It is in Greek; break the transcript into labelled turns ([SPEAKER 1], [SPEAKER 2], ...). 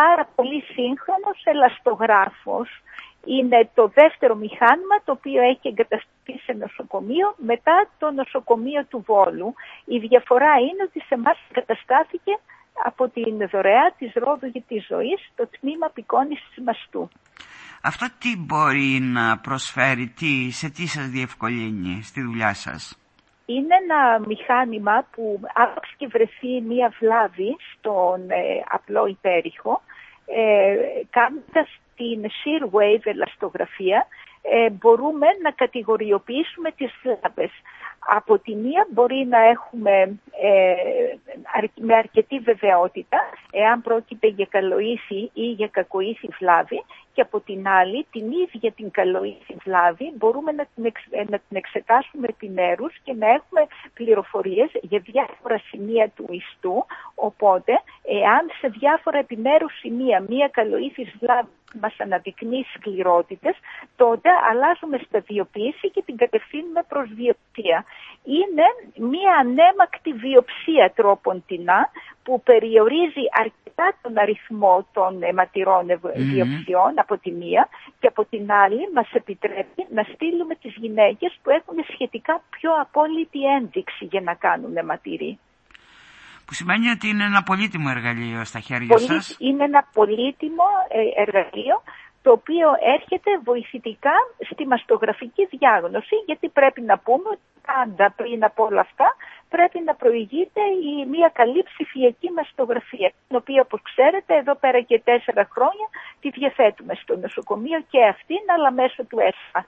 [SPEAKER 1] πάρα πολύ σύγχρονος ελαστογράφος. Είναι το δεύτερο μηχάνημα το οποίο έχει εγκαταστηθεί σε νοσοκομείο μετά το νοσοκομείο του Βόλου. Η διαφορά είναι ότι σε εμάς εγκαταστάθηκε από την δωρεά της Ρόδου για της ζωής το τμήμα απεικόνησης μαστού.
[SPEAKER 2] Αυτό τι μπορεί να προσφέρει, τι, σε τι σας διευκολύνει στη δουλειά σας;
[SPEAKER 1] Είναι ένα μηχάνημα που άπαξ και βρεθεί μία βλάβη στον ε, απλό υπέρηχο, ε, κάνοντας την shear wave ελαστογραφία, ε, μπορούμε να κατηγοριοποιήσουμε τις βλάβες. Από τη μία μπορεί να έχουμε ε, με αρκετή βεβαιότητα εάν πρόκειται για καλοήθη ή για κακοήθη βλάβη και από την άλλη την ίδια την καλοήθη βλάβη μπορούμε να την, εξ, ε, να την εξετάσουμε επιμέρους και να έχουμε πληροφορίες για διάφορα σημεία του ιστού οπότε εάν σε διάφορα επιμέρους σημεία μία καλοήθης βλάβη μας αναδεικνύει σκληρότητες, τότε αλλάζουμε σταδιοποίηση και την κατευθύνουμε προς βιοπσία. Είναι μία ανέμακτη βιοψία τρόπον τεινά που περιορίζει αρκετά τον αριθμό των αιματηρών βιοψιών από τη μία και από την άλλη μας επιτρέπει να στείλουμε τις γυναίκες που έχουν σχετικά πιο απόλυτη ένδειξη για να κάνουν αιματηρή.
[SPEAKER 2] Που σημαίνει ότι είναι ένα πολύτιμο εργαλείο στα χέρια Πολύ... σας.
[SPEAKER 1] Είναι ένα πολύτιμο ε, εργαλείο το οποίο έρχεται βοηθητικά στη μαστογραφική διάγνωση γιατί πρέπει να πούμε ότι πάντα πριν από όλα αυτά πρέπει να προηγείται η, μια καλή ψηφιακή μαστογραφία την οποία όπως ξέρετε εδώ πέρα και τέσσερα χρόνια τη διαθέτουμε στο νοσοκομείο και αυτήν αλλά μέσω του ΕΣΦΑ.